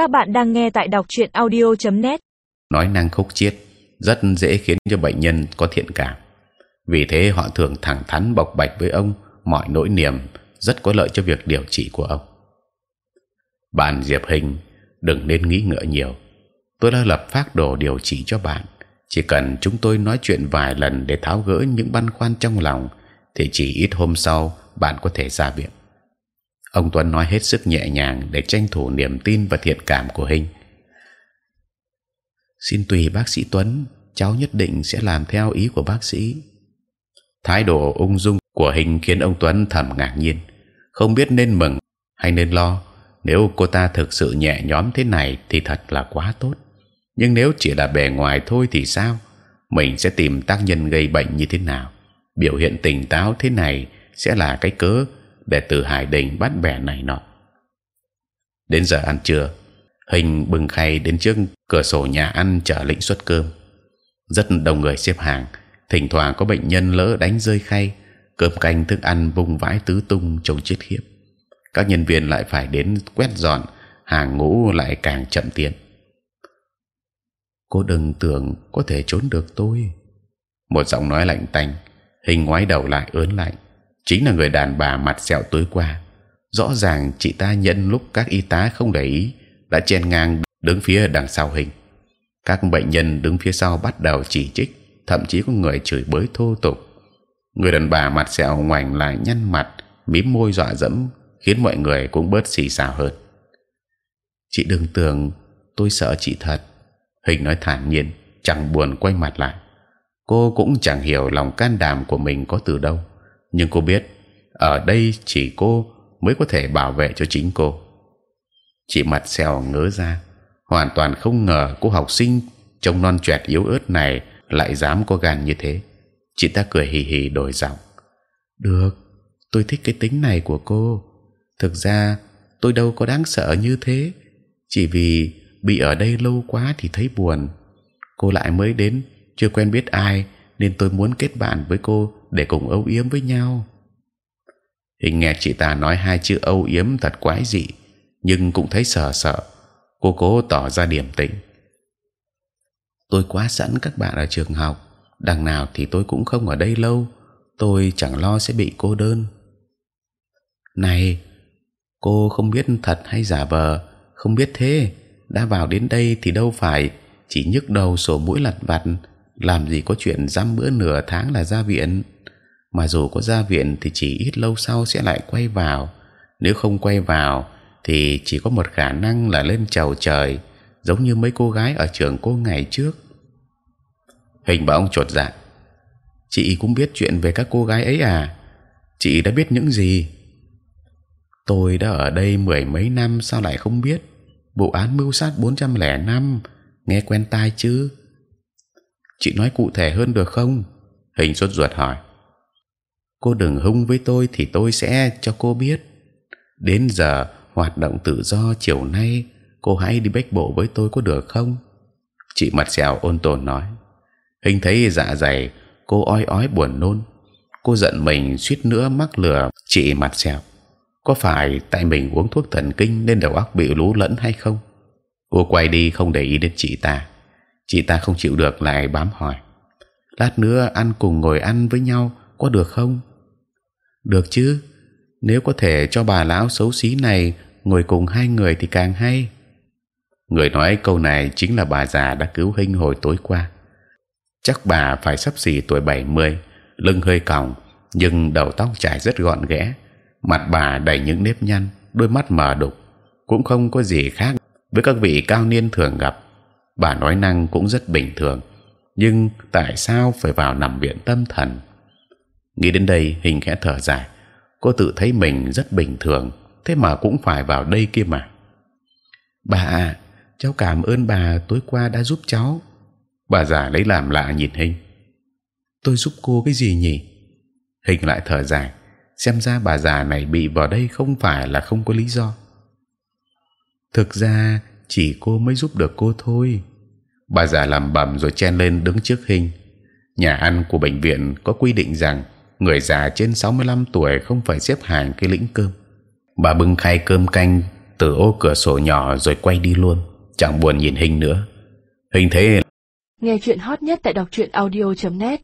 Các bạn đang nghe tại đọc truyện audio.net. nói năng khúc chiết rất dễ khiến cho bệnh nhân có thiện cảm. Vì thế họ thường thẳng thắn bộc bạch với ông mọi nỗi niềm, rất có lợi cho việc điều trị của ông. Bạn Diệp Hình đừng nên nghĩ ngợi nhiều. Tôi đã lập phác đồ điều trị cho bạn. Chỉ cần chúng tôi nói chuyện vài lần để tháo gỡ những băn khoăn trong lòng, thì chỉ ít hôm sau bạn có thể ra viện. Ông Tuấn nói hết sức nhẹ nhàng để tranh thủ niềm tin và thiện cảm của Hình. Xin tùy bác sĩ Tuấn, cháu nhất định sẽ làm theo ý của bác sĩ. Thái độ ung dung của Hình khiến ông Tuấn thầm ngạc nhiên, không biết nên mừng hay nên lo. Nếu cô ta thực sự nhẹ nhõm thế này thì thật là quá tốt. Nhưng nếu chỉ là bề ngoài thôi thì sao? Mình sẽ tìm tác nhân gây bệnh như thế nào? Biểu hiện tỉnh táo thế này sẽ là cái cớ để từ Hải Đình bắt bẻ này nọ. Đến giờ ăn trưa, hình bừng khay đến trước cửa sổ nhà ăn chờ lĩnh suất cơm. Rất đông người xếp hàng, thỉnh thoảng có bệnh nhân lỡ đánh rơi khay, cơm canh thức ăn vung vãi tứ tung trông chết khiếp. Các nhân viên lại phải đến quét dọn, hàng ngũ lại càng chậm tiến. Cô đừng tưởng có thể trốn được tôi. Một giọng nói lạnh tanh, hình ngoái đầu lại ớn lạnh chính là người đàn bà mặt sẹo tối qua. Rõ ràng chị ta nhân lúc các y tá không để ý đã chen ngang đứng phía đằng sau hình. Các bệnh nhân đứng phía sau bắt đầu chỉ trích, thậm chí có người chửi bới thô tục. Người đàn bà mặt sẹo ngoảnh lại nhăn mặt, mím môi dọa dẫm, khiến mọi người cũng bớt xì xào hơn. Chị đừng tưởng tôi sợ chị thật. Hình nói thản nhiên, chẳng buồn quay mặt lại. Cô cũng chẳng hiểu lòng can đảm của mình có từ đâu nhưng cô biết ở đây chỉ cô mới có thể bảo vệ cho chính cô. Chị mặt xèo ngớ ra, hoàn toàn không ngờ cô học sinh trông non trẻ yếu ớt này lại dám có gan như thế. Chị ta cười hì hì đổi giọng. Được, tôi thích cái tính này của cô. Thực ra tôi đâu có đáng sợ như thế, chỉ vì bị ở đây lâu quá thì thấy buồn. Cô lại mới đến, chưa quen biết ai, nên tôi muốn kết bạn với cô để cùng âu yếm với nhau. Hình nghe chị ta nói hai chữ âu yếm thật quái dị, nhưng cũng thấy sợ sợ. Cô cố tỏ ra điềm tĩnh. Tôi quá sẵn các bạn ở trường học, đằng nào thì tôi cũng không ở đây lâu. Tôi chẳng lo sẽ bị cô đơn. Này, cô không biết thật hay giả vờ, không biết thế. đã vào đến đây thì đâu phải chỉ nhức đầu sổ mũi lặt vặt, làm gì có chuyện dăm bữa nửa tháng là ra viện mà dù có ra viện thì chỉ ít lâu sau sẽ lại quay vào. Nếu không quay vào thì chỉ có một khả năng là lên chầu trời, giống như mấy cô gái ở trường cô ngày trước. Hình bảo ông chột dạ chị cũng biết chuyện về các cô gái ấy à? Chị đã biết những gì? Tôi đã ở đây mười mấy năm, sao lại không biết? Vụ án mưu sát 405 nghe quen tai chứ? Chị nói cụ thể hơn được không? Hình sốt ruột hỏi cô đừng hung với tôi thì tôi sẽ cho cô biết. Đến giờ, hoạt động tự do chiều nay, cô hãy đi bách bộ với tôi có được không? Chị mặt xèo ôn tồn nói. Hình thấy dạ dày, cô ói ói buồn nôn. Cô giận mình suýt nữa mắc lừa chị mặt xèo có phải tại mình uống thuốc thần kinh nên đầu óc bị lú lẫn hay không? Cô quay đi không để ý đến chị ta. Chị ta không chịu được lại bám hỏi. Lát nữa ăn cùng ngồi ăn với nhau có được không? Được chứ? Nếu có thể cho bà lão xấu xí này ngồi cùng hai người thì càng hay. Người nói câu này chính là bà già đã cứu hình hồi tối qua. Chắc bà phải sắp xỉ tuổi 70, lưng hơi còng nhưng đầu tóc trải rất gọn ghẽ. Mặt bà đầy những nếp nhăn đôi mắt mờ đục. Cũng không có gì khác với các vị cao niên thường gặp. Bà nói năng cũng rất bình thường nhưng tại sao phải vào nằm viện tâm thần? Nghĩ đến đây hình khẽ thở dài. Cô tự thấy mình rất bình thường thế mà cũng phải vào đây kia mà. Bà à, cháu cảm ơn bà tối qua đã giúp cháu. Bà già lấy làm lạ nhìn hình. Tôi giúp cô cái gì nhỉ? Hình lại thở dài. Xem ra bà già này bị vào đây không phải là không có lý do. Thực ra chỉ cô mới giúp được cô thôi. Bà già làm bầm rồi chen lên đứng trước hình. Nhà ăn của bệnh viện có quy định rằng người già trên 65 tuổi không phải xếp hàng cái lĩnh cơm. Bà bưng khay cơm canh từ ô cửa sổ nhỏ rồi quay đi luôn, chẳng buồn nhìn hình nữa hình thế nghe chuyện hot nhất tại đọc truyện audio .net